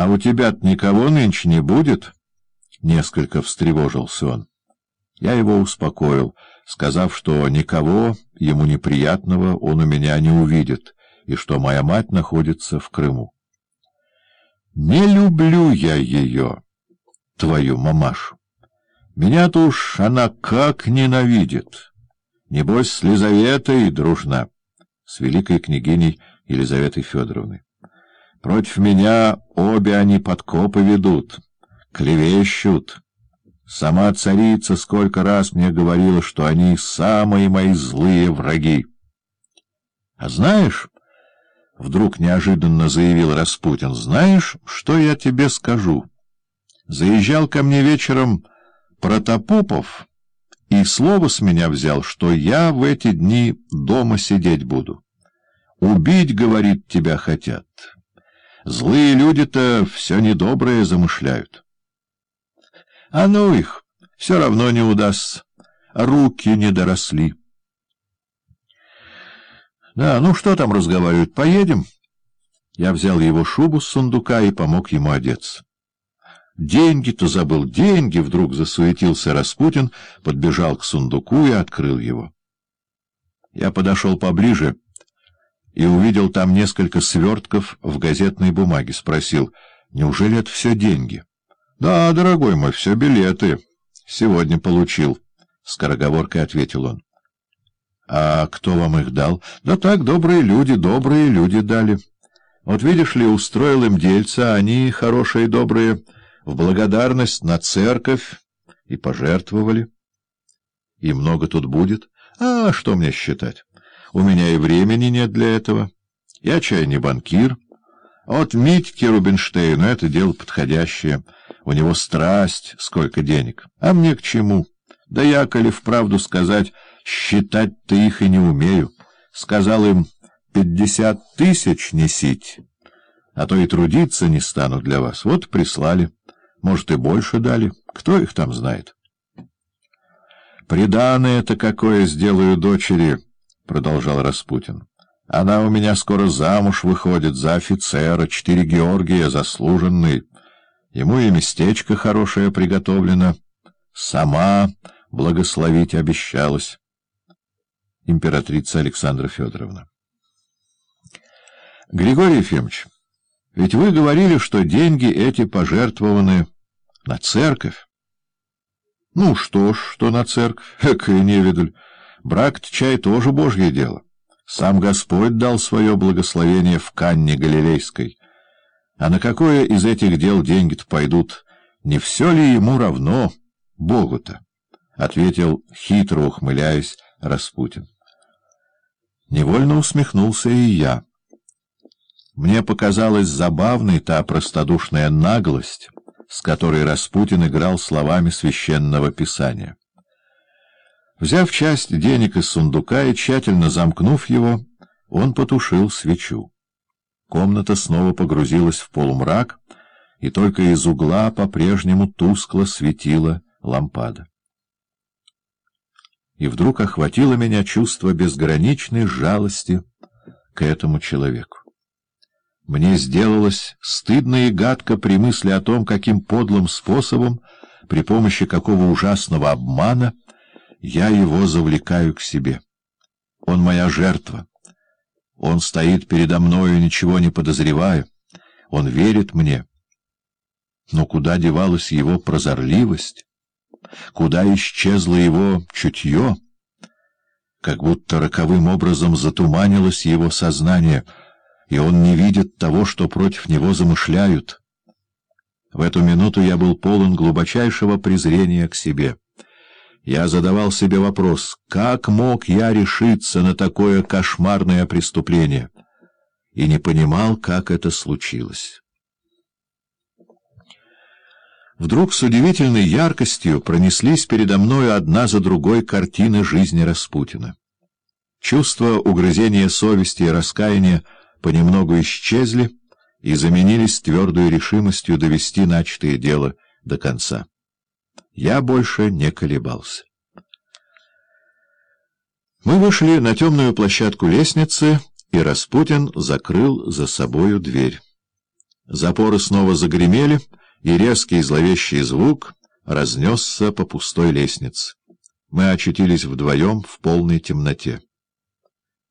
А у тебя-то никого нынче не будет? Несколько встревожился он. Я его успокоил, сказав, что никого ему неприятного он у меня не увидит, и что моя мать находится в Крыму. Не люблю я ее, твою мамашу. Меня-то уж она как ненавидит. Небось, с Лизаветой дружна, с великой княгиней Елизаветой Федоровной. Против меня обе они подкопы ведут, клевещут. Сама царица сколько раз мне говорила, что они самые мои злые враги. — А знаешь, — вдруг неожиданно заявил Распутин, — знаешь, что я тебе скажу? Заезжал ко мне вечером Протопопов и слово с меня взял, что я в эти дни дома сидеть буду. Убить, говорит, тебя хотят. Злые люди-то все недоброе замышляют. А ну их, все равно не удастся. Руки не доросли. Да, ну что там разговаривают, поедем? Я взял его шубу с сундука и помог ему одеться. Деньги-то забыл, деньги! Вдруг засуетился Распутин, подбежал к сундуку и открыл его. Я подошел поближе и увидел там несколько свертков в газетной бумаге. Спросил, неужели это все деньги? — Да, дорогой мой, все билеты. Сегодня получил. Скороговоркой ответил он. — А кто вам их дал? — Да так, добрые люди, добрые люди дали. Вот видишь ли, устроил им дельца, они хорошие, добрые, в благодарность на церковь и пожертвовали. И много тут будет. А что мне считать? У меня и времени нет для этого. Я, чай, не банкир. А вот Митьке Рубинштейну это дело подходящее. У него страсть, сколько денег. А мне к чему? Да я, коли вправду сказать, считать-то их и не умею. Сказал им, пятьдесят тысяч несить, а то и трудиться не стану для вас. Вот прислали. Может, и больше дали. Кто их там знает? Приданное-то какое сделаю дочери — продолжал Распутин. Она у меня скоро замуж выходит за офицера, четыре Георгия, заслуженный. Ему и местечко хорошее приготовлено. Сама благословить обещалась. Императрица Александра Федоровна. Григорий Ефимович, ведь вы говорили, что деньги эти пожертвованы на церковь. Ну что ж, что на церковь, экая невидаль. Брак-то чай тоже божье дело. Сам Господь дал свое благословение в Канне Галилейской. А на какое из этих дел деньги-то пойдут? Не все ли ему равно Богу-то? — ответил, хитро ухмыляясь, Распутин. Невольно усмехнулся и я. Мне показалась забавной та простодушная наглость, с которой Распутин играл словами священного писания. Взяв часть денег из сундука и тщательно замкнув его, он потушил свечу. Комната снова погрузилась в полумрак, и только из угла по-прежнему тускло светила лампада. И вдруг охватило меня чувство безграничной жалости к этому человеку. Мне сделалось стыдно и гадко при мысли о том, каким подлым способом, при помощи какого ужасного обмана — я его завлекаю к себе. Он моя жертва. Он стоит передо мною, ничего не подозревая. Он верит мне. Но куда девалась его прозорливость? Куда исчезло его чутье? Как будто роковым образом затуманилось его сознание, и он не видит того, что против него замышляют. В эту минуту я был полон глубочайшего презрения к себе я задавал себе вопрос, как мог я решиться на такое кошмарное преступление, и не понимал, как это случилось. Вдруг с удивительной яркостью пронеслись передо мною одна за другой картины жизни Распутина. Чувства угрызения совести и раскаяния понемногу исчезли и заменились твердой решимостью довести начатое дело до конца. Я больше не колебался. Мы вышли на темную площадку лестницы, и Распутин закрыл за собою дверь. Запоры снова загремели, и резкий зловещий звук разнесся по пустой лестнице. Мы очутились вдвоем в полной темноте.